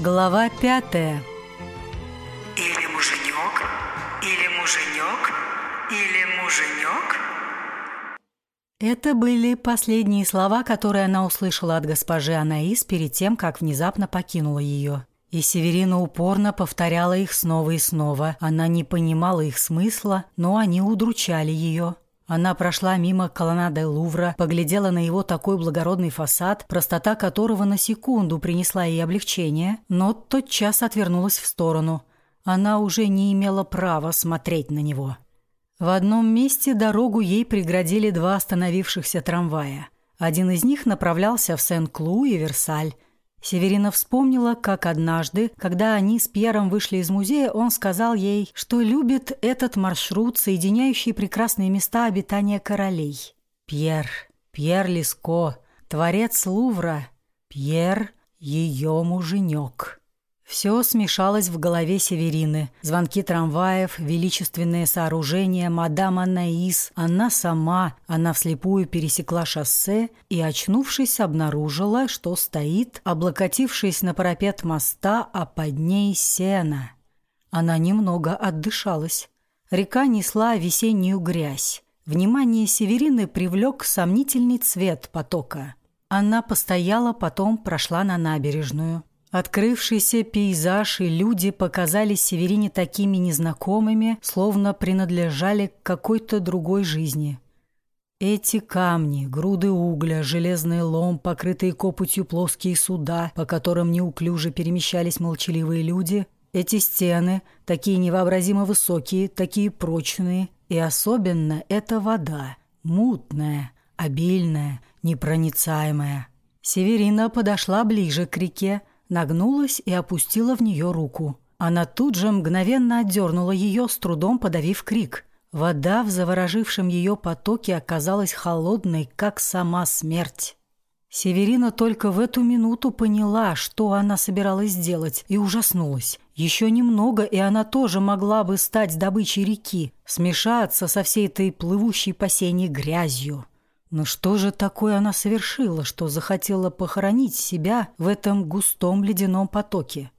Глава пятая Или муженек, или муженек, или муженек. Это были последние слова, которые она услышала от госпожи Анаис перед тем, как внезапно покинула ее. И Северина упорно повторяла их снова и снова. Она не понимала их смысла, но они удручали ее. Она прошла мимо колоннады Лувра, поглядела на его такой благородный фасад, простота которого на секунду принесла ей облегчение, но тотчас отвернулась в сторону. Она уже не имела права смотреть на него. В одном месте дорогу ей преградили два остановившихся трамвая. Один из них направлялся в Сен-Клу и Версаль, Северина вспомнила, как однажды, когда они с Пьером вышли из музея, он сказал ей, что любит этот маршрут, соединяющий прекрасные места обитания королей. Пьер, Пьер Леско, творец Лувра, Пьер – ее муженек. Все смешалось в голове Северины. Звонки трамваев, величественные сооружения, мадам Анаис, она сама. Она вслепую пересекла шоссе и, очнувшись, обнаружила, что стоит, облокотившись на парапет моста, а под ней сено. Она немного отдышалась. Река несла весеннюю грязь. Внимание Северины привлек сомнительный цвет потока. Она постояла, потом прошла на набережную. Открывшийся пейзаж и люди показались Северине такими незнакомыми, словно принадлежали к какой-то другой жизни. Эти камни, груды угля, железный лом, покрытые копотью плоские суда, по которым неуклюже перемещались молчаливые люди, эти стены, такие невообразимо высокие, такие прочные, и особенно эта вода, мутная, обильная, непроницаемая. Северина подошла ближе к реке, нагнулась и опустила в нее руку. Она тут же мгновенно отдернула ее, с трудом подавив крик. Вода в заворожившем ее потоке оказалась холодной, как сама смерть. Северина только в эту минуту поняла, что она собиралась сделать, и ужаснулась. Еще немного, и она тоже могла бы стать добычей реки, смешаться со всей этой плывущей по сене грязью. Но что же такое она совершила, что захотела похоронить себя в этом густом ледяном потоке?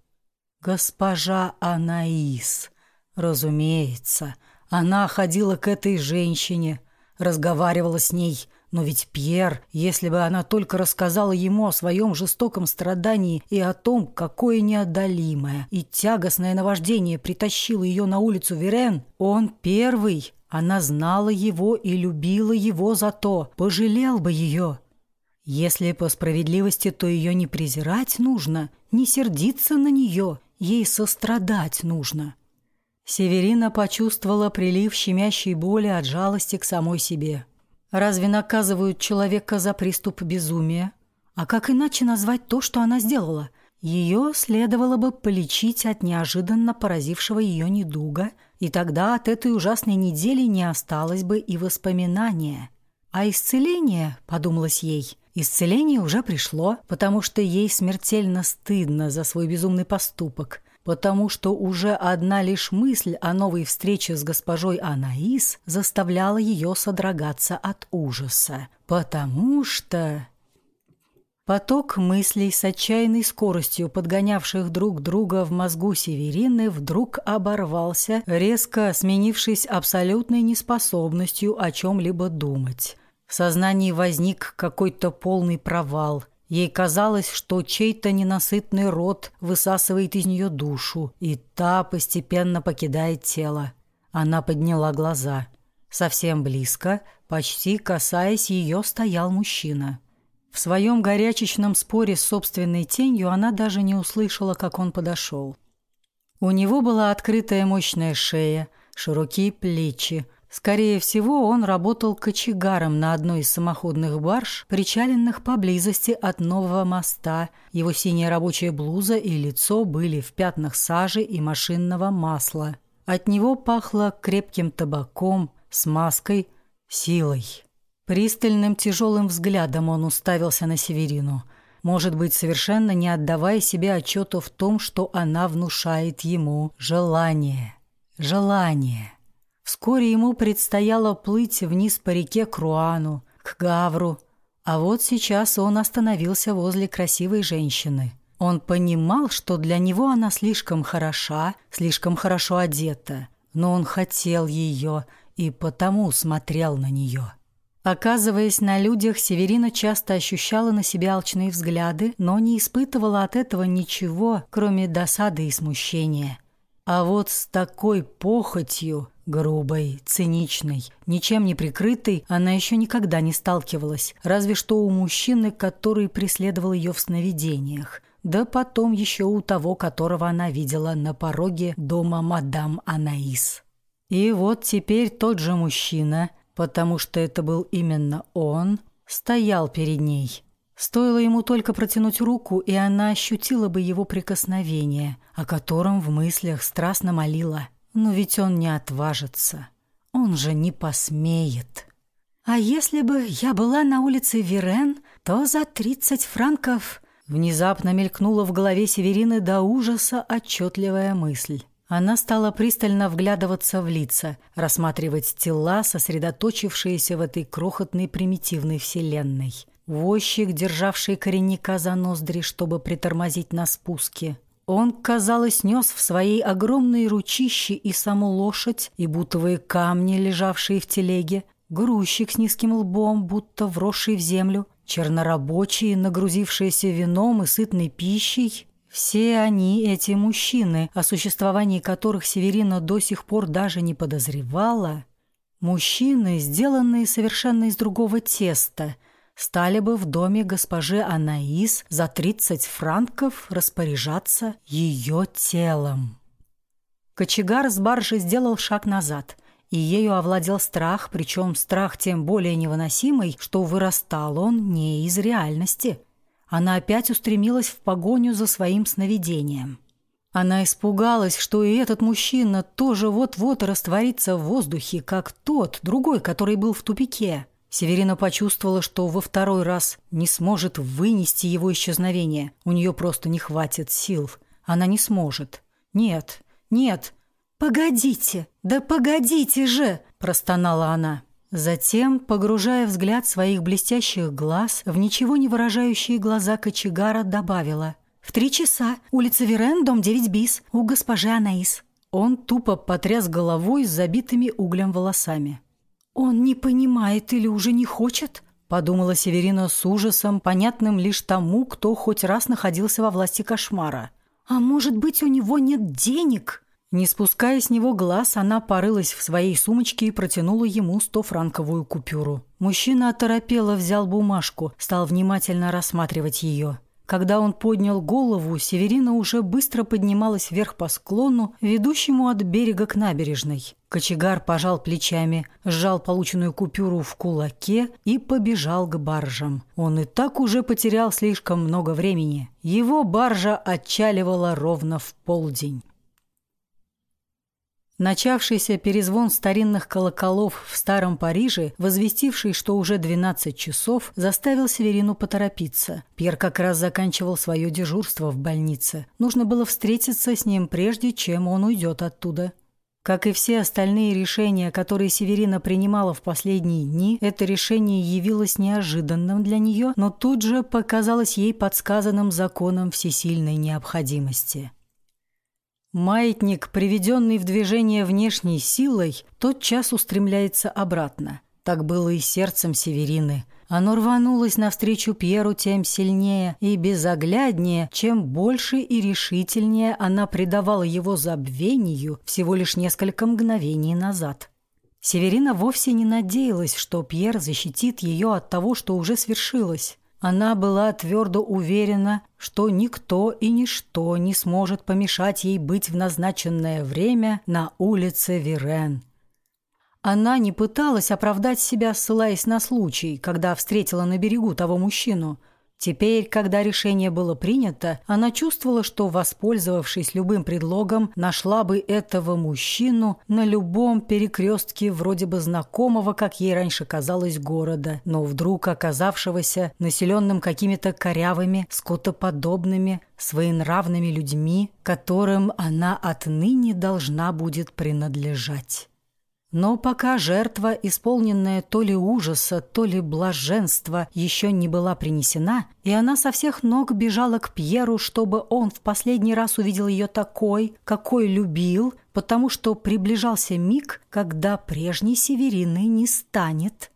Госпожа Анаис. Разумеется, она ходила к этой женщине, разговаривала с ней, но ведь Пьер, если бы она только рассказала ему о своем жестоком страдании и о том, какое неодолимое и тягостное наваждение притащило ее на улицу Верен, он первый она знала его и любила его за то, пожалел бы ее. Если по справедливости, то ее не презирать нужно, не сердиться на нее, ей сострадать нужно. Северина почувствовала прилив щемящей боли от жалости к самой себе. Разве наказывают человека за приступ безумия? А как иначе назвать то, что она сделала? Ее следовало бы полечить от неожиданно поразившего ее недуга – и тогда от этой ужасной недели не осталось бы и воспоминания. А исцеление, подумалось ей, исцеление уже пришло, потому что ей смертельно стыдно за свой безумный поступок, потому что уже одна лишь мысль о новой встрече с госпожой Анаис заставляла ее содрогаться от ужаса. Потому что... Поток мыслей с отчаянной скоростью, подгонявших друг друга в мозгу Северины, вдруг оборвался, резко сменившись абсолютной неспособностью о чем-либо думать. В сознании возник какой-то полный провал. Ей казалось, что чей-то ненасытный рот высасывает из нее душу, и та постепенно покидает тело. Она подняла глаза. Совсем близко, почти касаясь ее, стоял мужчина. В своем горячечном споре с собственной тенью она даже не услышала, как он подошел. У него была открытая мощная шея, широкие плечи. Скорее всего, он работал кочегаром на одной из самоходных барж, причаленных поблизости от нового моста. Его синяя рабочая блуза и лицо были в пятнах сажи и машинного масла. От него пахло крепким табаком, смазкой, силой. Пристальным тяжелым взглядом он уставился на Северину, может быть, совершенно не отдавая себе отчета в том, что она внушает ему желание. Желание. Вскоре ему предстояло плыть вниз по реке Круану, к Гавру, а вот сейчас он остановился возле красивой женщины. Он понимал, что для него она слишком хороша, слишком хорошо одета, но он хотел ее и потому смотрел на нее. Оказываясь на людях, Северина часто ощущала на себя алчные взгляды, но не испытывала от этого ничего, кроме досады и смущения. А вот с такой похотью, грубой, циничной, ничем не прикрытой, она еще никогда не сталкивалась, разве что у мужчины, который преследовал ее в сновидениях, да потом еще у того, которого она видела на пороге дома мадам Анаис. И вот теперь тот же мужчина – потому что это был именно он, стоял перед ней. Стоило ему только протянуть руку, и она ощутила бы его прикосновение, о котором в мыслях страстно молила. Но ведь он не отважится. Он же не посмеет. «А если бы я была на улице Вирен, то за тридцать франков...» Внезапно мелькнула в голове Северины до ужаса отчетливая мысль. Она стала пристально вглядываться в лица, рассматривать тела, сосредоточившиеся в этой крохотной примитивной вселенной. Возчик, державший коренника за ноздри, чтобы притормозить на спуске. Он, казалось, нес в своей огромной ручище и саму лошадь, и бутовые камни, лежавшие в телеге, грузчик с низким лбом, будто вросший в землю, чернорабочие, нагрузившиеся вином и сытной пищей, все они, эти мужчины, о существовании которых Северина до сих пор даже не подозревала, мужчины, сделанные совершенно из другого теста, стали бы в доме госпожи Анаис за 30 франков распоряжаться ее телом. Кочегар с баржи сделал шаг назад, и ею овладел страх, причем страх тем более невыносимый, что вырастал он не из реальности – она опять устремилась в погоню за своим сновидением. Она испугалась, что и этот мужчина тоже вот-вот растворится в воздухе, как тот, другой, который был в тупике. Северина почувствовала, что во второй раз не сможет вынести его исчезновение. У нее просто не хватит сил. Она не сможет. Нет, нет. «Погодите! Да погодите же!» – простонала она. Затем, погружая взгляд своих блестящих глаз в ничего не выражающие глаза кочегара, добавила «В три часа. Улица Верен, дом 9 бис, у госпожи Анаис». Он тупо потряс головой с забитыми углем волосами. «Он не понимает или уже не хочет?» – подумала Северина с ужасом, понятным лишь тому, кто хоть раз находился во власти кошмара. «А может быть, у него нет денег?» Не спуская с него глаз, она порылась в своей сумочке и протянула ему стофранковую купюру. Мужчина оторопело взял бумажку, стал внимательно рассматривать ее. Когда он поднял голову, Северина уже быстро поднималась вверх по склону, ведущему от берега к набережной. Кочегар пожал плечами, сжал полученную купюру в кулаке и побежал к баржам. Он и так уже потерял слишком много времени. Его баржа отчаливала ровно в полдень. Начавшийся перезвон старинных колоколов в Старом Париже, возвестивший, что уже 12 часов, заставил Северину поторопиться. Пьер как раз заканчивал свое дежурство в больнице. Нужно было встретиться с ним прежде, чем он уйдет оттуда. Как и все остальные решения, которые Северина принимала в последние дни, это решение явилось неожиданным для нее, но тут же показалось ей подсказанным законом всесильной необходимости. Маятник, приведенный в движение внешней силой, тотчас устремляется обратно. Так было и сердцем Северины. Оно рванулось навстречу Пьеру тем сильнее и безогляднее, чем больше и решительнее она предавала его забвению всего лишь несколько мгновений назад. Северина вовсе не надеялась, что Пьер защитит ее от того, что уже свершилось. Она была твердо уверена, что никто и ничто не сможет помешать ей быть в назначенное время на улице Вирен. Она не пыталась оправдать себя, ссылаясь на случай, когда встретила на берегу того мужчину – Теперь, когда решение было принято, она чувствовала, что, воспользовавшись любым предлогом, нашла бы этого мужчину на любом перекрестке вроде бы знакомого, как ей раньше казалось, города, но вдруг оказавшегося населенным какими-то корявыми, скотоподобными, своенравными людьми, которым она отныне должна будет принадлежать. Но пока жертва, исполненная то ли ужаса, то ли блаженства, еще не была принесена, и она со всех ног бежала к Пьеру, чтобы он в последний раз увидел ее такой, какой любил, потому что приближался миг, когда прежней Северины не станет.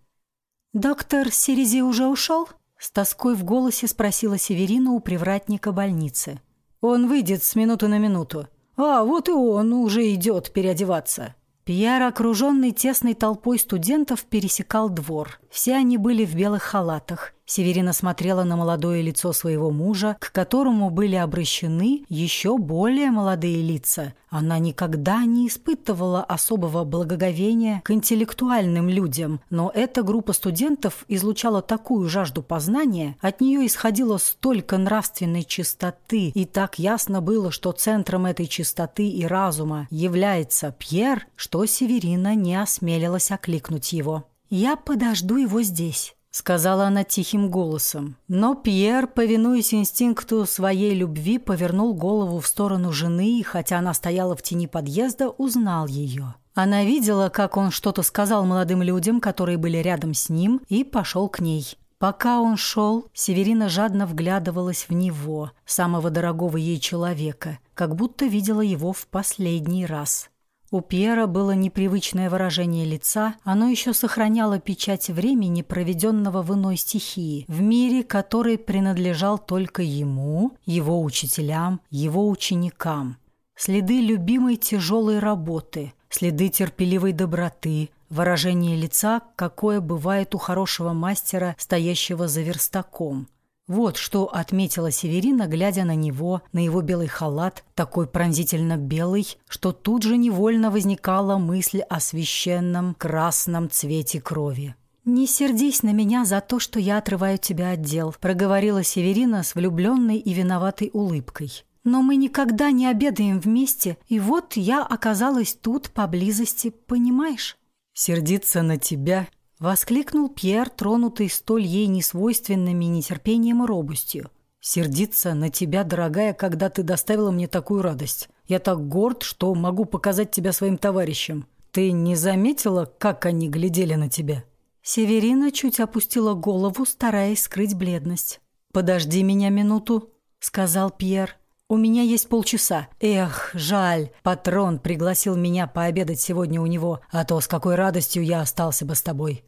«Доктор Серези уже ушел?» С тоской в голосе спросила Северина у привратника больницы. «Он выйдет с минуты на минуту. А, вот и он уже идет переодеваться». Пьер, окруженный тесной толпой студентов, пересекал двор. Все они были в белых халатах. Северина смотрела на молодое лицо своего мужа, к которому были обращены еще более молодые лица. Она никогда не испытывала особого благоговения к интеллектуальным людям, но эта группа студентов излучала такую жажду познания, от нее исходило столько нравственной чистоты, и так ясно было, что центром этой чистоты и разума является Пьер, что Северина не осмелилась окликнуть его. «Я подожду его здесь» сказала она тихим голосом. Но Пьер, повинуясь инстинкту своей любви, повернул голову в сторону жены и, хотя она стояла в тени подъезда, узнал ее. Она видела, как он что-то сказал молодым людям, которые были рядом с ним, и пошел к ней. Пока он шел, Северина жадно вглядывалась в него, самого дорогого ей человека, как будто видела его в последний раз. У Пьера было непривычное выражение лица, оно еще сохраняло печать времени, проведенного в иной стихии, в мире, который принадлежал только ему, его учителям, его ученикам. Следы любимой тяжелой работы, следы терпеливой доброты, выражение лица, какое бывает у хорошего мастера, стоящего за верстаком – вот что отметила Северина, глядя на него, на его белый халат, такой пронзительно белый, что тут же невольно возникала мысль о священном красном цвете крови. «Не сердись на меня за то, что я отрываю тебя от дел», проговорила Северина с влюбленной и виноватой улыбкой. «Но мы никогда не обедаем вместе, и вот я оказалась тут, поблизости, понимаешь?» «Сердиться на тебя Воскликнул Пьер, тронутый столь ей несвойственными нетерпением и робостью. «Сердиться на тебя, дорогая, когда ты доставила мне такую радость. Я так горд, что могу показать тебя своим товарищам. Ты не заметила, как они глядели на тебя?» Северина чуть опустила голову, стараясь скрыть бледность. «Подожди меня минуту», — сказал Пьер. «У меня есть полчаса. Эх, жаль, патрон пригласил меня пообедать сегодня у него, а то с какой радостью я остался бы с тобой».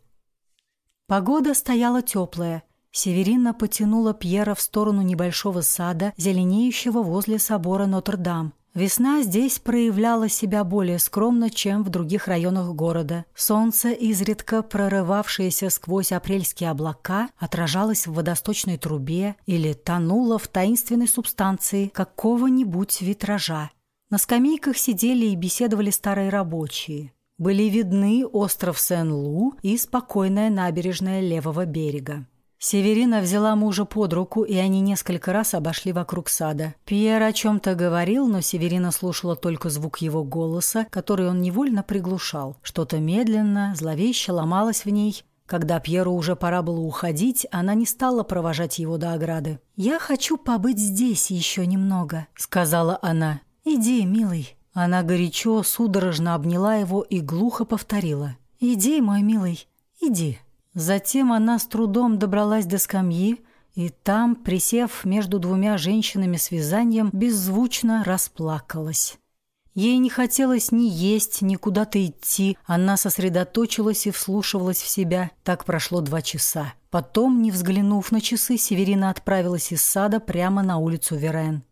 Погода стояла теплая. Северина потянула Пьера в сторону небольшого сада, зеленеющего возле собора Нотр-Дам. Весна здесь проявляла себя более скромно, чем в других районах города. Солнце, изредка прорывавшееся сквозь апрельские облака, отражалось в водосточной трубе или тонуло в таинственной субстанции какого-нибудь витража. На скамейках сидели и беседовали старые рабочие были видны остров Сен-Лу и спокойная набережная левого берега. Северина взяла мужа под руку, и они несколько раз обошли вокруг сада. Пьер о чем-то говорил, но Северина слушала только звук его голоса, который он невольно приглушал. Что-то медленно, зловеще ломалось в ней. Когда Пьеру уже пора было уходить, она не стала провожать его до ограды. «Я хочу побыть здесь еще немного», — сказала она. «Иди, милый». Она горячо, судорожно обняла его и глухо повторила. «Иди, мой милый, иди». Затем она с трудом добралась до скамьи, и там, присев между двумя женщинами с вязанием, беззвучно расплакалась. Ей не хотелось ни есть, ни куда-то идти. Она сосредоточилась и вслушивалась в себя. Так прошло два часа. Потом, не взглянув на часы, Северина отправилась из сада прямо на улицу Верен.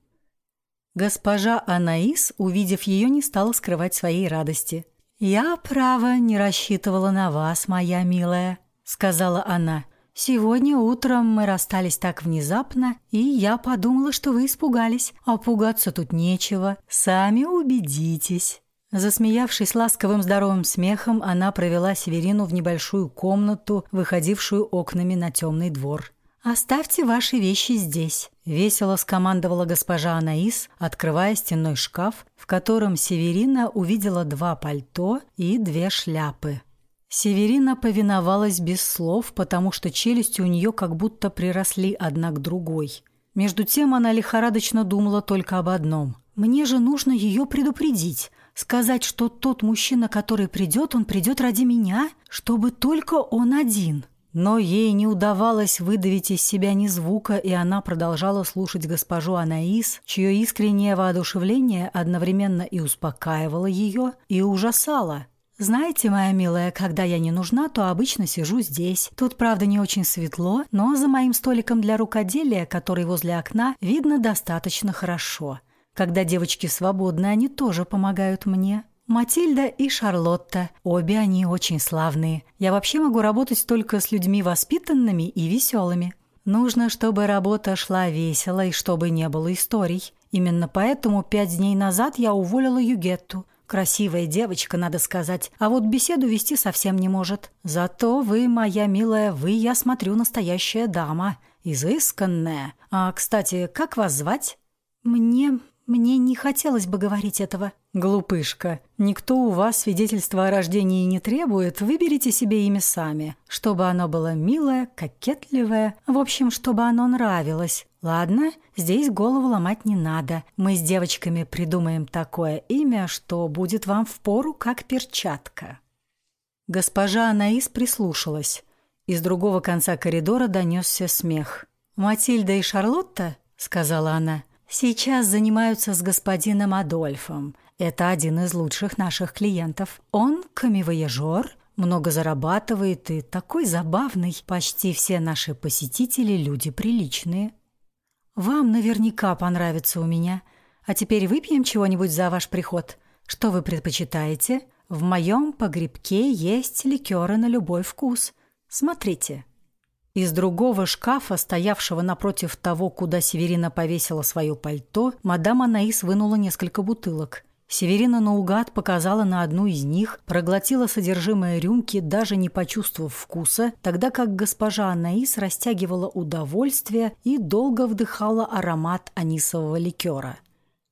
Госпожа Анаис, увидев ее, не стала скрывать своей радости. «Я, право, не рассчитывала на вас, моя милая», — сказала она. «Сегодня утром мы расстались так внезапно, и я подумала, что вы испугались. А пугаться тут нечего. Сами убедитесь». Засмеявшись ласковым здоровым смехом, она провела Северину в небольшую комнату, выходившую окнами на темный двор. «Оставьте ваши вещи здесь», — весело скомандовала госпожа Анаис, открывая стенной шкаф, в котором Северина увидела два пальто и две шляпы. Северина повиновалась без слов, потому что челюсти у нее как будто приросли одна к другой. Между тем она лихорадочно думала только об одном. «Мне же нужно ее предупредить. Сказать, что тот мужчина, который придет, он придет ради меня, чтобы только он один. Но ей не удавалось выдавить из себя ни звука, и она продолжала слушать госпожу Анаис, чье искреннее воодушевление одновременно и успокаивало ее, и ужасало. «Знаете, моя милая, когда я не нужна, то обычно сижу здесь. Тут, правда, не очень светло, но за моим столиком для рукоделия, который возле окна, видно достаточно хорошо. Когда девочки свободны, они тоже помогают мне. Матильда и Шарлотта. Обе они очень славные. Я вообще могу работать только с людьми воспитанными и веселыми. Нужно, чтобы работа шла весело и чтобы не было историй. Именно поэтому пять дней назад я уволила Югетту. Красивая девочка, надо сказать, а вот беседу вести совсем не может. Зато вы, моя милая, вы, я смотрю, настоящая дама. Изысканная. А, кстати, как вас звать? Мне... мне не хотелось бы говорить этого. «Глупышка, никто у вас свидетельства о рождении не требует, выберите себе имя сами, чтобы оно было милое, кокетливое, в общем, чтобы оно нравилось. Ладно, здесь голову ломать не надо. Мы с девочками придумаем такое имя, что будет вам впору, как перчатка». Госпожа Анаис прислушалась. Из другого конца коридора донесся смех. «Матильда и Шарлотта?» — сказала она. «Сейчас занимаются с господином Адольфом. Это один из лучших наших клиентов. Он камевояжер, много зарабатывает и такой забавный. Почти все наши посетители – люди приличные. Вам наверняка понравится у меня. А теперь выпьем чего-нибудь за ваш приход. Что вы предпочитаете? В моем погребке есть ликеры на любой вкус. Смотрите. Из другого шкафа, стоявшего напротив того, куда Северина повесила свое пальто, мадам Анаис вынула несколько бутылок. Северина наугад показала на одну из них, проглотила содержимое рюмки, даже не почувствовав вкуса, тогда как госпожа Анаис растягивала удовольствие и долго вдыхала аромат анисового ликера.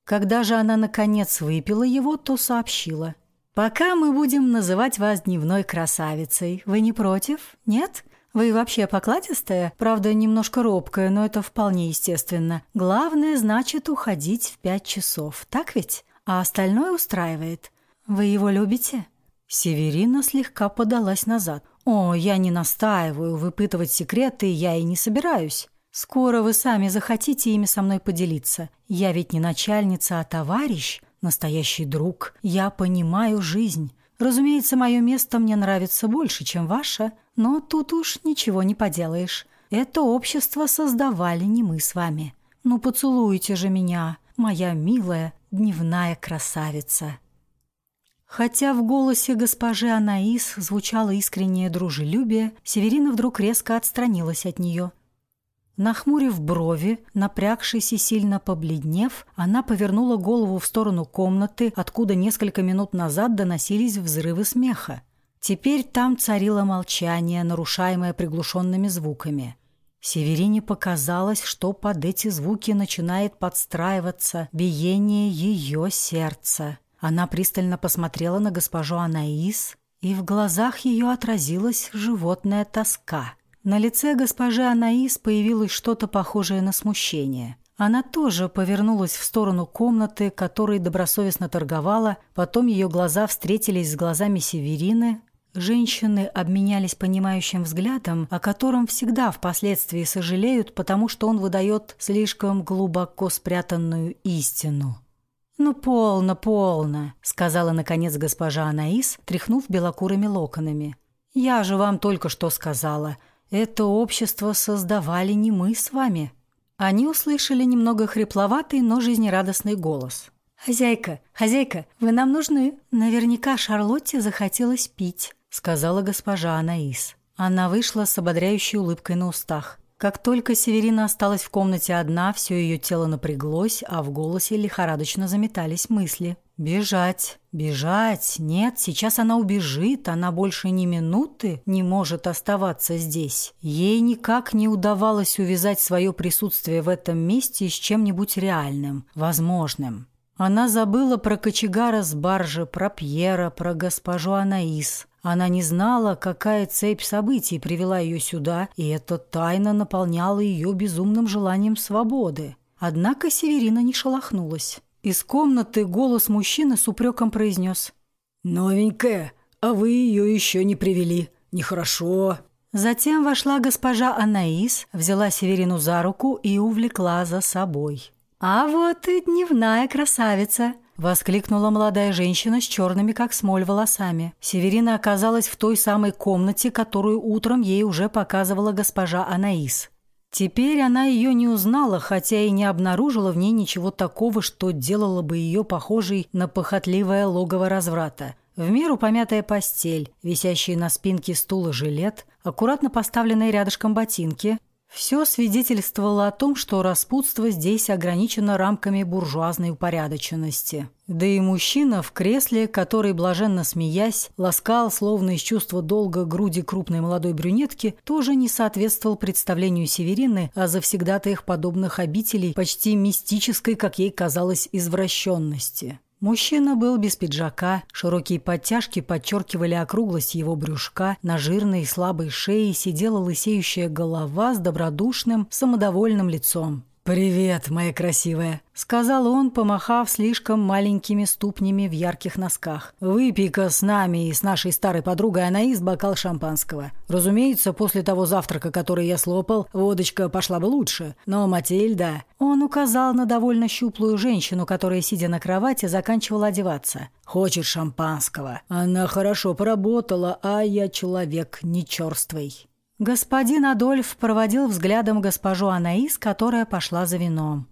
Когда же она, наконец, выпила его, то сообщила. «Пока мы будем называть вас дневной красавицей. Вы не против? Нет?» Вы вообще покладистая? Правда, немножко робкая, но это вполне естественно. Главное, значит, уходить в пять часов. Так ведь? а остальное устраивает. Вы его любите?» Северина слегка подалась назад. «О, я не настаиваю, выпытывать секреты я и не собираюсь. Скоро вы сами захотите ими со мной поделиться. Я ведь не начальница, а товарищ, настоящий друг. Я понимаю жизнь. Разумеется, мое место мне нравится больше, чем ваше, но тут уж ничего не поделаешь. Это общество создавали не мы с вами. Ну, поцелуйте же меня, моя милая, дневная красавица. Хотя в голосе госпожи Анаис звучало искреннее дружелюбие, Северина вдруг резко отстранилась от нее. Нахмурив брови, напрягшись и сильно побледнев, она повернула голову в сторону комнаты, откуда несколько минут назад доносились взрывы смеха. Теперь там царило молчание, нарушаемое приглушенными звуками – Северине показалось, что под эти звуки начинает подстраиваться биение ее сердца. Она пристально посмотрела на госпожу Анаис, и в глазах ее отразилась животная тоска. На лице госпожи Анаис появилось что-то похожее на смущение. Она тоже повернулась в сторону комнаты, которой добросовестно торговала, потом ее глаза встретились с глазами Северины, Женщины обменялись понимающим взглядом, о котором всегда впоследствии сожалеют, потому что он выдает слишком глубоко спрятанную истину. «Ну, полно, полно», — сказала, наконец, госпожа Анаис, тряхнув белокурыми локонами. «Я же вам только что сказала. Это общество создавали не мы с вами». Они услышали немного хрипловатый, но жизнерадостный голос. «Хозяйка, хозяйка, вы нам нужны. Наверняка Шарлотте захотелось пить» сказала госпожа Анаис. Она вышла с ободряющей улыбкой на устах. Как только Северина осталась в комнате одна, все ее тело напряглось, а в голосе лихорадочно заметались мысли. «Бежать! Бежать! Нет, сейчас она убежит, она больше ни минуты не может оставаться здесь. Ей никак не удавалось увязать свое присутствие в этом месте с чем-нибудь реальным, возможным. Она забыла про кочегара с баржи, про Пьера, про госпожу Анаис. Она не знала, какая цепь событий привела ее сюда, и эта тайна наполняла ее безумным желанием свободы. Однако Северина не шелохнулась. Из комнаты голос мужчины с упреком произнес. «Новенькая, а вы ее еще не привели. Нехорошо». Затем вошла госпожа Анаис, взяла Северину за руку и увлекла за собой. «А вот и дневная красавица!» — воскликнула молодая женщина с черными, как смоль, волосами. Северина оказалась в той самой комнате, которую утром ей уже показывала госпожа Анаис. Теперь она ее не узнала, хотя и не обнаружила в ней ничего такого, что делало бы ее похожей на похотливое логово разврата. В меру помятая постель, висящие на спинке стула жилет, аккуратно поставленные рядышком ботинки, все свидетельствовало о том, что распутство здесь ограничено рамками буржуазной упорядоченности. Да и мужчина в кресле, который, блаженно смеясь, ласкал, словно из чувства долга груди крупной молодой брюнетки, тоже не соответствовал представлению Северины о завсегдатаях подобных обителей почти мистической, как ей казалось, извращенности. Мужчина был без пиджака, широкие подтяжки подчеркивали округлость его брюшка, на жирной и слабой шее сидела лысеющая голова с добродушным, самодовольным лицом. «Привет, моя красивая», — сказал он, помахав слишком маленькими ступнями в ярких носках. «Выпей-ка с нами и с нашей старой подругой Анаис бокал шампанского. Разумеется, после того завтрака, который я слопал, водочка пошла бы лучше. Но Матильда...» Он указал на довольно щуплую женщину, которая, сидя на кровати, заканчивала одеваться. «Хочет шампанского. Она хорошо поработала, а я человек нечерствый». Господин Адольф проводил взглядом госпожу Анаис, которая пошла за вином.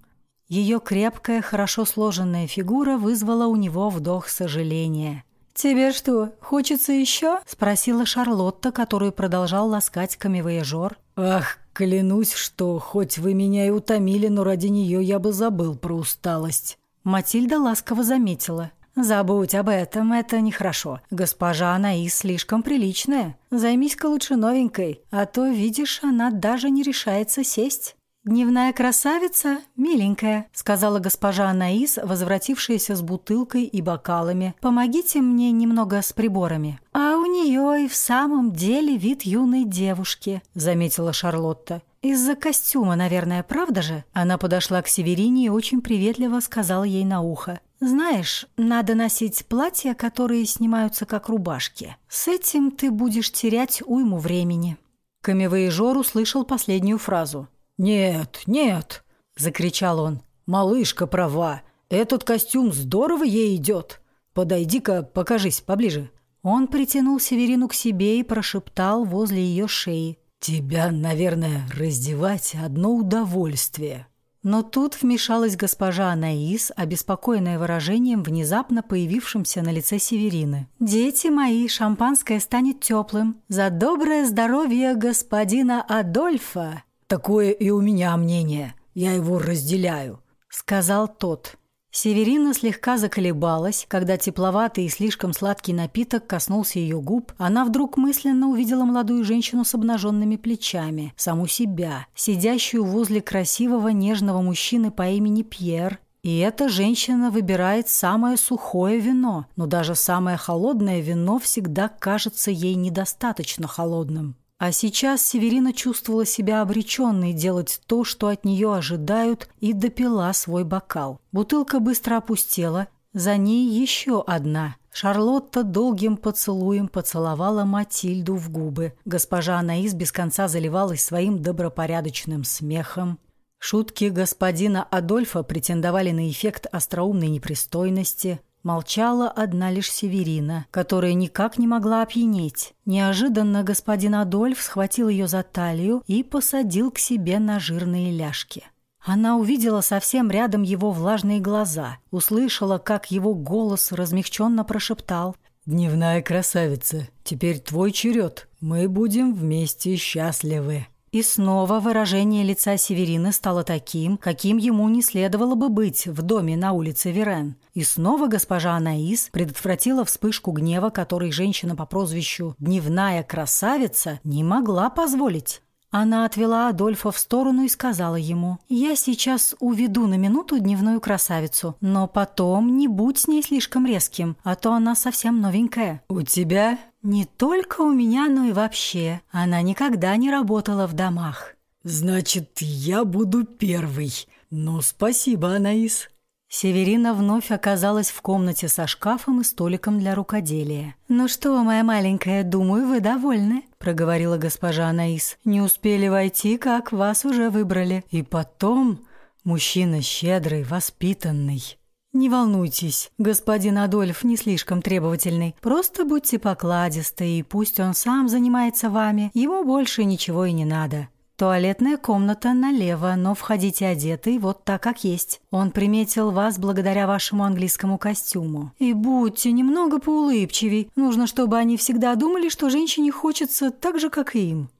Ее крепкая, хорошо сложенная фигура вызвала у него вдох сожаления. «Тебе что, хочется еще?» – спросила Шарлотта, которую продолжал ласкать камевояжер. «Ах, клянусь, что хоть вы меня и утомили, но ради нее я бы забыл про усталость». Матильда ласково заметила. «Забудь об этом, это нехорошо. Госпожа Анаис слишком приличная. Займись-ка лучше новенькой, а то, видишь, она даже не решается сесть». «Дневная красавица, миленькая», — сказала госпожа Анаис, возвратившаяся с бутылкой и бокалами. «Помогите мне немного с приборами». «А у нее и в самом деле вид юной девушки», — заметила Шарлотта. «Из-за костюма, наверное, правда же?» Она подошла к Северине и очень приветливо сказала ей на ухо. «Знаешь, надо носить платья, которые снимаются как рубашки. С этим ты будешь терять уйму времени». Камевоежор услышал последнюю фразу. «Нет, нет!» – закричал он. «Малышка права. Этот костюм здорово ей идет. Подойди-ка, покажись поближе». Он притянул Северину к себе и прошептал возле ее шеи. «Тебя, наверное, раздевать одно удовольствие». Но тут вмешалась госпожа Анаис, обеспокоенная выражением, внезапно появившимся на лице Северины. «Дети мои, шампанское станет теплым. За доброе здоровье господина Адольфа!» «Такое и у меня мнение. Я его разделяю», — сказал тот. Северина слегка заколебалась, когда тепловатый и слишком сладкий напиток коснулся ее губ. Она вдруг мысленно увидела молодую женщину с обнаженными плечами, саму себя, сидящую возле красивого нежного мужчины по имени Пьер. И эта женщина выбирает самое сухое вино, но даже самое холодное вино всегда кажется ей недостаточно холодным. А сейчас Северина чувствовала себя обреченной делать то, что от нее ожидают, и допила свой бокал. Бутылка быстро опустела, за ней еще одна. Шарлотта долгим поцелуем поцеловала Матильду в губы. Госпожа Анаис без конца заливалась своим добропорядочным смехом. Шутки господина Адольфа претендовали на эффект остроумной непристойности. Молчала одна лишь Северина, которая никак не могла опьянеть. Неожиданно господин Адольф схватил ее за талию и посадил к себе на жирные ляжки. Она увидела совсем рядом его влажные глаза, услышала, как его голос размягченно прошептал «Дневная красавица, теперь твой черед, мы будем вместе счастливы». И снова выражение лица Северины стало таким, каким ему не следовало бы быть в доме на улице Верен. И снова госпожа Анаис предотвратила вспышку гнева, который женщина по прозвищу «Дневная красавица» не могла позволить. Она отвела Адольфа в сторону и сказала ему, «Я сейчас уведу на минуту дневную красавицу, но потом не будь с ней слишком резким, а то она совсем новенькая». «У тебя?» «Не только у меня, но и вообще. Она никогда не работала в домах». «Значит, я буду первый. Ну, спасибо, Анаис». Северина вновь оказалась в комнате со шкафом и столиком для рукоделия. «Ну что, моя маленькая, думаю, вы довольны», – проговорила госпожа Анаис. «Не успели войти, как вас уже выбрали. И потом, мужчина щедрый, воспитанный». «Не волнуйтесь, господин Адольф не слишком требовательный. Просто будьте покладисты, и пусть он сам занимается вами. Ему больше ничего и не надо. Туалетная комната налево, но входите одетый вот так, как есть. Он приметил вас благодаря вашему английскому костюму. И будьте немного поулыбчивей. Нужно, чтобы они всегда думали, что женщине хочется так же, как и им».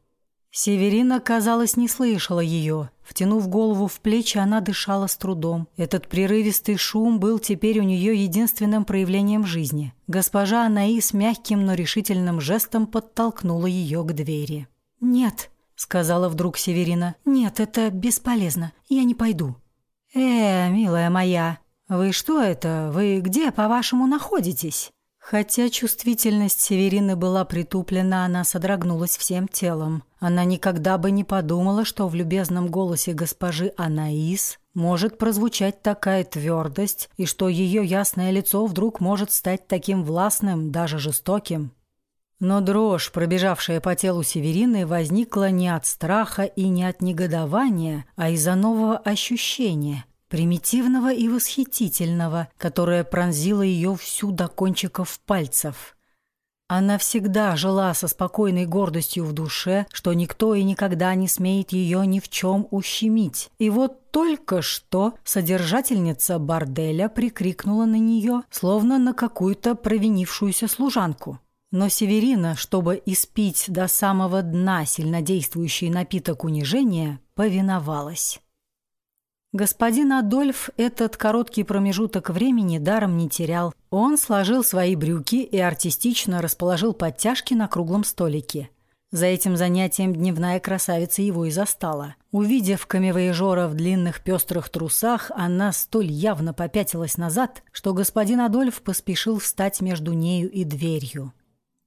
Северина, казалось, не слышала ее. Втянув голову в плечи, она дышала с трудом. Этот прерывистый шум был теперь у нее единственным проявлением жизни. Госпожа Анаис мягким, но решительным жестом подтолкнула ее к двери. «Нет», — сказала вдруг Северина. «Нет, это бесполезно. Я не пойду». «Э, милая моя, вы что это? Вы где, по-вашему, находитесь?» Хотя чувствительность Северины была притуплена, она содрогнулась всем телом. Она никогда бы не подумала, что в любезном голосе госпожи Анаис может прозвучать такая твердость, и что ее ясное лицо вдруг может стать таким властным, даже жестоким. Но дрожь, пробежавшая по телу Северины, возникла не от страха и не от негодования, а из-за нового ощущения, примитивного и восхитительного, которое пронзило ее всю до кончиков пальцев. Она всегда жила со спокойной гордостью в душе, что никто и никогда не смеет ее ни в чем ущемить. И вот только что содержательница борделя прикрикнула на нее, словно на какую-то провинившуюся служанку. Но Северина, чтобы испить до самого дна сильнодействующий напиток унижения, повиновалась. Господин Адольф этот короткий промежуток времени даром не терял. Он сложил свои брюки и артистично расположил подтяжки на круглом столике. За этим занятием дневная красавица его и застала. Увидев камевоежора в длинных пестрых трусах, она столь явно попятилась назад, что господин Адольф поспешил встать между нею и дверью.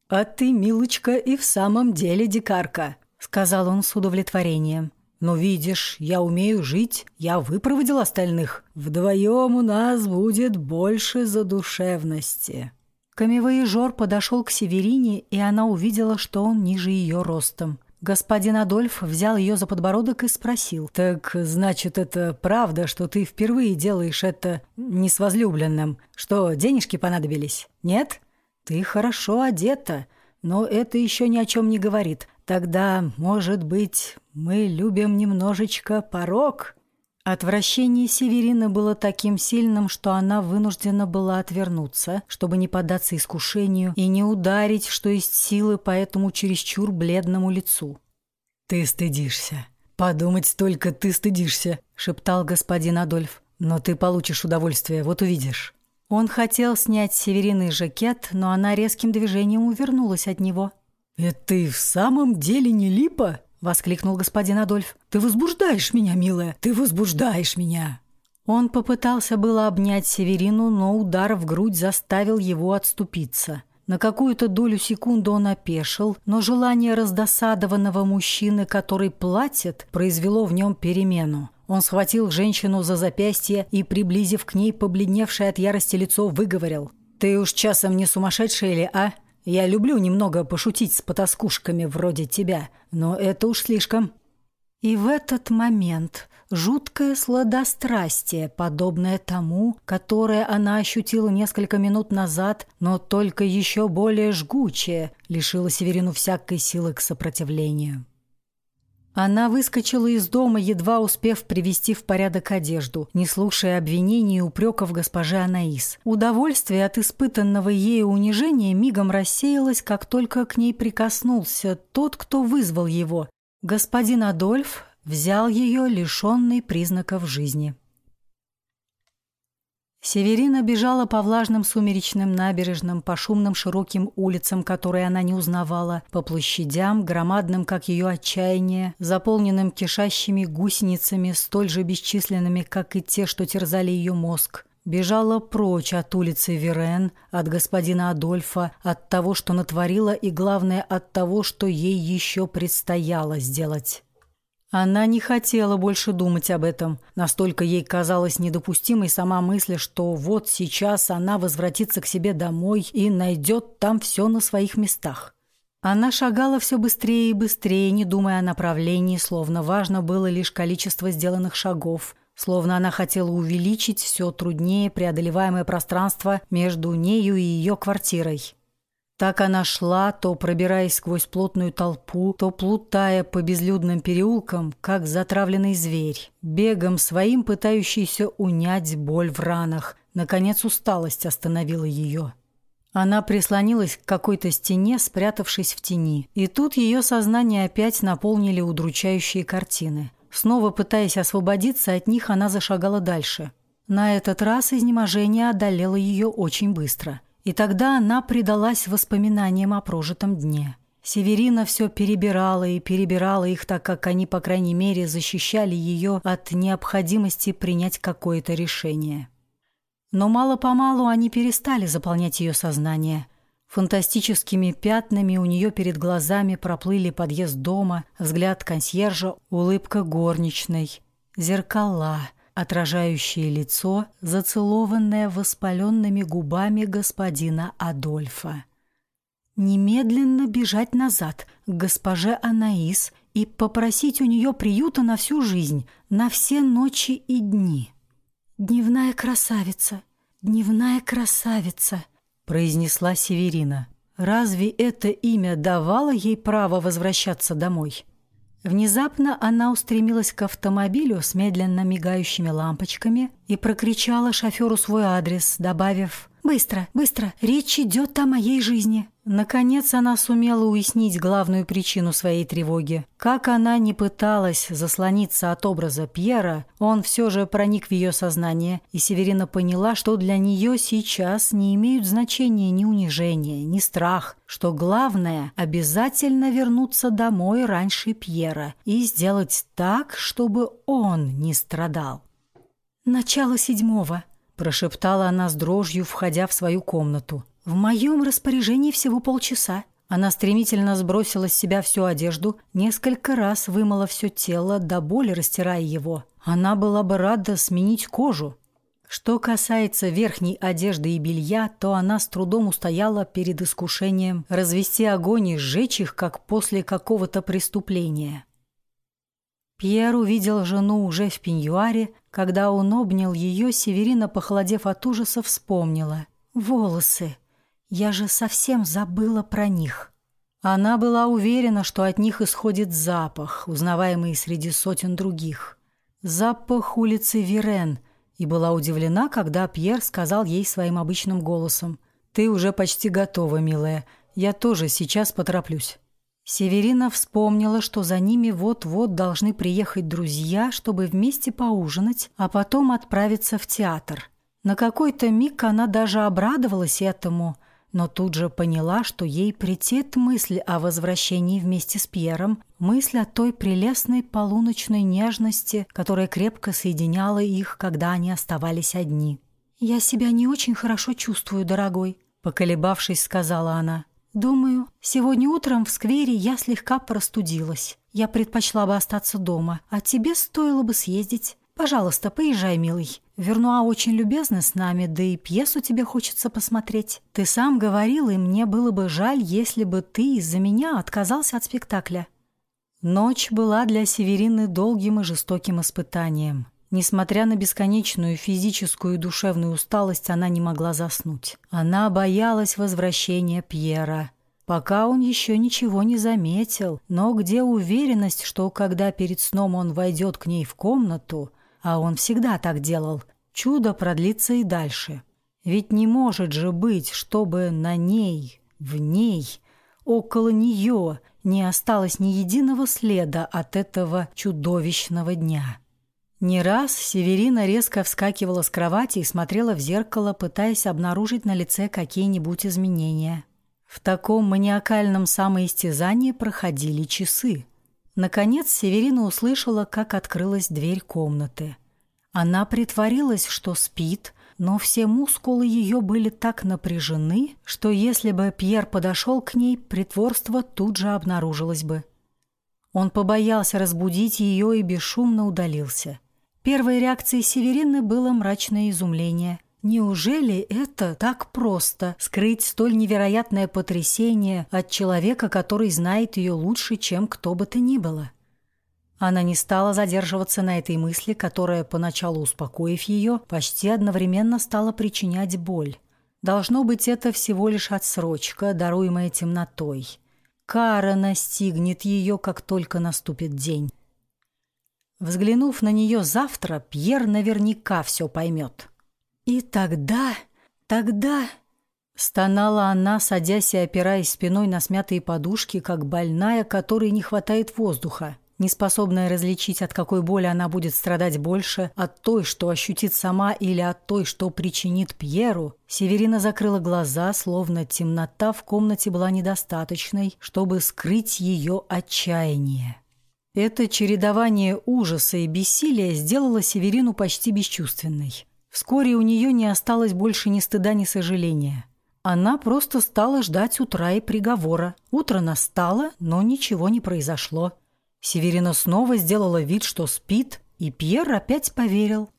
«А ты, милочка, и в самом деле дикарка», — сказал он с удовлетворением. «Но видишь, я умею жить, я выпроводил остальных. Вдвоем у нас будет больше задушевности». Камевоежор подошел к Северине, и она увидела, что он ниже ее ростом. Господин Адольф взял ее за подбородок и спросил. «Так, значит, это правда, что ты впервые делаешь это не с возлюбленным? Что, денежки понадобились? Нет?» «Ты хорошо одета, но это еще ни о чем не говорит. Тогда, может быть, мы любим немножечко порог?» Отвращение Северины было таким сильным, что она вынуждена была отвернуться, чтобы не поддаться искушению и не ударить, что есть силы по этому чересчур бледному лицу. «Ты стыдишься. Подумать только, ты стыдишься», — шептал господин Адольф. «Но ты получишь удовольствие, вот увидишь». Он хотел снять с Северины жакет, но она резким движением увернулась от него. «Это и в самом деле не липа?» — воскликнул господин Адольф. «Ты возбуждаешь меня, милая, ты возбуждаешь меня!» Он попытался было обнять Северину, но удар в грудь заставил его отступиться. На какую-то долю секунды он опешил, но желание раздосадованного мужчины, который платит, произвело в нем перемену. Он схватил женщину за запястье и, приблизив к ней побледневшее от ярости лицо, выговорил. «Ты уж часом не сумасшедшая ли, а? Я люблю немного пошутить с потаскушками вроде тебя, но это уж слишком». И в этот момент жуткое сладострастие, подобное тому, которое она ощутила несколько минут назад, но только еще более жгучее, лишило Северину всякой силы к сопротивлению. Она выскочила из дома, едва успев привести в порядок одежду, не слушая обвинений и упреков госпожи Анаис. Удовольствие от испытанного ею унижения мигом рассеялось, как только к ней прикоснулся тот, кто вызвал его. Господин Адольф взял ее, лишенный признаков жизни. Северина бежала по влажным сумеречным набережным, по шумным широким улицам, которые она не узнавала, по площадям, громадным, как ее отчаяние, заполненным кишащими гусеницами, столь же бесчисленными, как и те, что терзали ее мозг. Бежала прочь от улицы Верен, от господина Адольфа, от того, что натворила, и, главное, от того, что ей еще предстояло сделать. Она не хотела больше думать об этом. Настолько ей казалась недопустимой сама мысль, что вот сейчас она возвратится к себе домой и найдет там все на своих местах. Она шагала все быстрее и быстрее, не думая о направлении, словно важно было лишь количество сделанных шагов, словно она хотела увеличить все труднее преодолеваемое пространство между нею и ее квартирой. Так она шла, то пробираясь сквозь плотную толпу, то плутая по безлюдным переулкам, как затравленный зверь, бегом своим пытающийся унять боль в ранах. Наконец усталость остановила ее. Она прислонилась к какой-то стене, спрятавшись в тени. И тут ее сознание опять наполнили удручающие картины. Снова пытаясь освободиться от них, она зашагала дальше. На этот раз изнеможение одолело ее очень быстро – и тогда она предалась воспоминаниям о прожитом дне. Северина все перебирала и перебирала их, так как они, по крайней мере, защищали ее от необходимости принять какое-то решение. Но мало-помалу они перестали заполнять ее сознание. Фантастическими пятнами у нее перед глазами проплыли подъезд дома, взгляд консьержа, улыбка горничной, зеркала — отражающее лицо, зацелованное воспаленными губами господина Адольфа. Немедленно бежать назад к госпоже Анаис и попросить у нее приюта на всю жизнь, на все ночи и дни. «Дневная красавица, дневная красавица», — произнесла Северина. «Разве это имя давало ей право возвращаться домой?» Внезапно она устремилась к автомобилю с медленно мигающими лампочками и прокричала шоферу свой адрес, добавив «Быстро, быстро, речь идет о моей жизни». Наконец она сумела уяснить главную причину своей тревоги. Как она не пыталась заслониться от образа Пьера, он все же проник в ее сознание, и Северина поняла, что для нее сейчас не имеют значения ни унижение, ни страх, что главное – обязательно вернуться домой раньше Пьера и сделать так, чтобы он не страдал. «Начало седьмого», – прошептала она с дрожью, входя в свою комнату. «В моем распоряжении всего полчаса». Она стремительно сбросила с себя всю одежду, несколько раз вымыла все тело, до боли растирая его. Она была бы рада сменить кожу. Что касается верхней одежды и белья, то она с трудом устояла перед искушением развести огонь и сжечь их, как после какого-то преступления. Пьер увидел жену уже в пеньюаре. Когда он обнял ее, Северина, похолодев от ужаса, вспомнила. «Волосы! Я же совсем забыла про них. Она была уверена, что от них исходит запах, узнаваемый среди сотен других. Запах улицы Вирен, и была удивлена, когда Пьер сказал ей своим обычным голосом. «Ты уже почти готова, милая. Я тоже сейчас потороплюсь». Северина вспомнила, что за ними вот-вот должны приехать друзья, чтобы вместе поужинать, а потом отправиться в театр. На какой-то миг она даже обрадовалась этому – но тут же поняла, что ей претит мысль о возвращении вместе с Пьером, мысль о той прелестной полуночной нежности, которая крепко соединяла их, когда они оставались одни. «Я себя не очень хорошо чувствую, дорогой», — поколебавшись, сказала она. «Думаю, сегодня утром в сквере я слегка простудилась. Я предпочла бы остаться дома, а тебе стоило бы съездить. Пожалуйста, поезжай, милый. Вернуа очень любезна с нами, да и пьесу тебе хочется посмотреть. Ты сам говорил, и мне было бы жаль, если бы ты из-за меня отказался от спектакля». Ночь была для Северины долгим и жестоким испытанием. Несмотря на бесконечную физическую и душевную усталость, она не могла заснуть. Она боялась возвращения Пьера. Пока он еще ничего не заметил, но где уверенность, что когда перед сном он войдет к ней в комнату, а он всегда так делал. Чудо продлится и дальше. Ведь не может же быть, чтобы на ней, в ней, около нее не осталось ни единого следа от этого чудовищного дня. Не раз Северина резко вскакивала с кровати и смотрела в зеркало, пытаясь обнаружить на лице какие-нибудь изменения. В таком маниакальном самоистязании проходили часы. Наконец Северина услышала, как открылась дверь комнаты. Она притворилась, что спит, но все мускулы ее были так напряжены, что если бы Пьер подошел к ней, притворство тут же обнаружилось бы. Он побоялся разбудить ее и бесшумно удалился. Первой реакцией Северины было мрачное изумление. Неужели это так просто – скрыть столь невероятное потрясение от человека, который знает ее лучше, чем кто бы то ни было? Она не стала задерживаться на этой мысли, которая, поначалу успокоив ее, почти одновременно стала причинять боль. Должно быть, это всего лишь отсрочка, даруемая темнотой. Кара настигнет ее, как только наступит день. Взглянув на нее завтра, Пьер наверняка все поймет. И тогда, тогда... Стонала она, садясь и опираясь спиной на смятые подушки, как больная, которой не хватает воздуха неспособная различить, от какой боли она будет страдать больше, от той, что ощутит сама, или от той, что причинит Пьеру, Северина закрыла глаза, словно темнота в комнате была недостаточной, чтобы скрыть ее отчаяние. Это чередование ужаса и бессилия сделало Северину почти бесчувственной. Вскоре у нее не осталось больше ни стыда, ни сожаления. Она просто стала ждать утра и приговора. Утро настало, но ничего не произошло. Северина снова сделала вид, что спит, и Пьер опять поверил.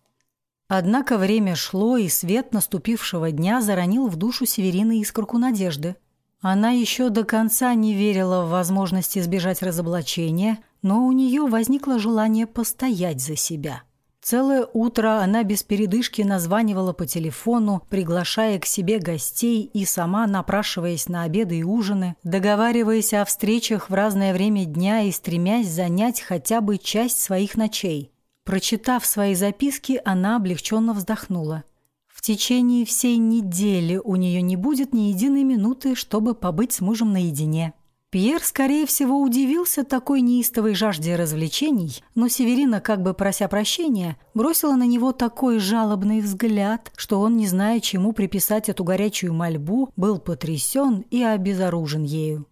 Однако время шло, и свет наступившего дня заронил в душу Северины искорку надежды. Она еще до конца не верила в возможность избежать разоблачения, но у нее возникло желание постоять за себя – Целое утро она без передышки названивала по телефону, приглашая к себе гостей и сама напрашиваясь на обеды и ужины, договариваясь о встречах в разное время дня и стремясь занять хотя бы часть своих ночей. Прочитав свои записки, она облегченно вздохнула. В течение всей недели у нее не будет ни единой минуты, чтобы побыть с мужем наедине. Пьер, скорее всего, удивился такой неистовой жажде развлечений, но Северина, как бы прося прощения, бросила на него такой жалобный взгляд, что он, не зная, чему приписать эту горячую мольбу, был потрясен и обезоружен ею.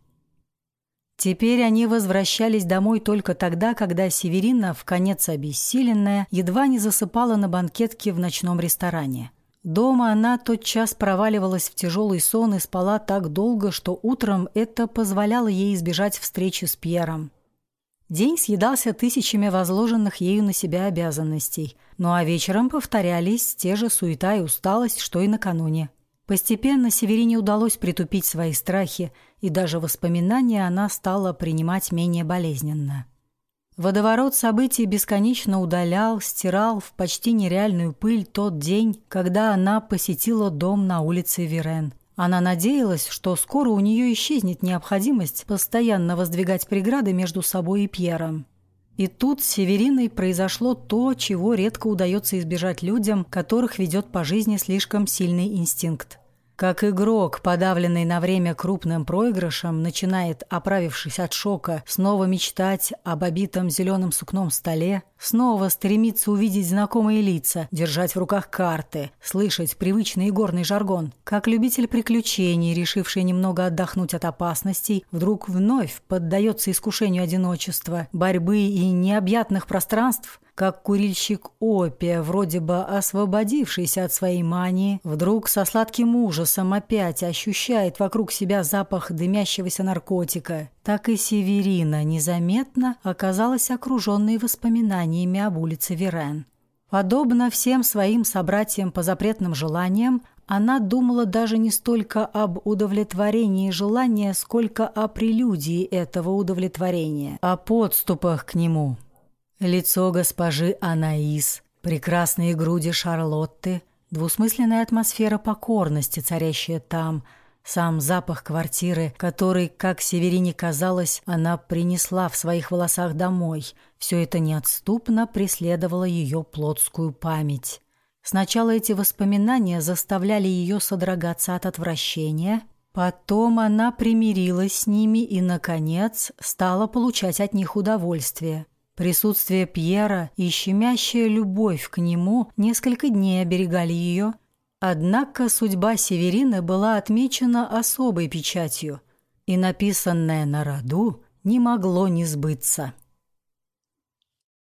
Теперь они возвращались домой только тогда, когда Северина, в конец обессиленная, едва не засыпала на банкетке в ночном ресторане. Дома она тотчас проваливалась в тяжелый сон и спала так долго, что утром это позволяло ей избежать встречи с Пьером. День съедался тысячами возложенных ею на себя обязанностей, ну а вечером повторялись те же суета и усталость, что и накануне. Постепенно Северине удалось притупить свои страхи, и даже воспоминания она стала принимать менее болезненно. Водоворот событий бесконечно удалял, стирал в почти нереальную пыль тот день, когда она посетила дом на улице Вирен. Она надеялась, что скоро у нее исчезнет необходимость постоянно воздвигать преграды между собой и Пьером. И тут с Севериной произошло то, чего редко удается избежать людям, которых ведет по жизни слишком сильный инстинкт. Как игрок, подавленный на время крупным проигрышем, начинает, оправившись от шока, снова мечтать об обитом зеленым сукном столе, снова стремиться увидеть знакомые лица, держать в руках карты, слышать привычный игорный жаргон. Как любитель приключений, решивший немного отдохнуть от опасностей, вдруг вновь поддается искушению одиночества, борьбы и необъятных пространств – как курильщик опия, вроде бы освободившийся от своей мании, вдруг со сладким ужасом опять ощущает вокруг себя запах дымящегося наркотика, так и Северина незаметно оказалась окруженной воспоминаниями об улице Верен. Подобно всем своим собратьям по запретным желаниям, она думала даже не столько об удовлетворении желания, сколько о прелюдии этого удовлетворения, о подступах к нему. Лицо госпожи Анаис, прекрасные груди Шарлотты, двусмысленная атмосфера покорности, царящая там, сам запах квартиры, который, как Северине казалось, она принесла в своих волосах домой, все это неотступно преследовало ее плотскую память. Сначала эти воспоминания заставляли ее содрогаться от отвращения, потом она примирилась с ними и, наконец, стала получать от них удовольствие – Присутствие Пьера и щемящая любовь к нему несколько дней оберегали ее. Однако судьба Северины была отмечена особой печатью, и написанное на роду не могло не сбыться.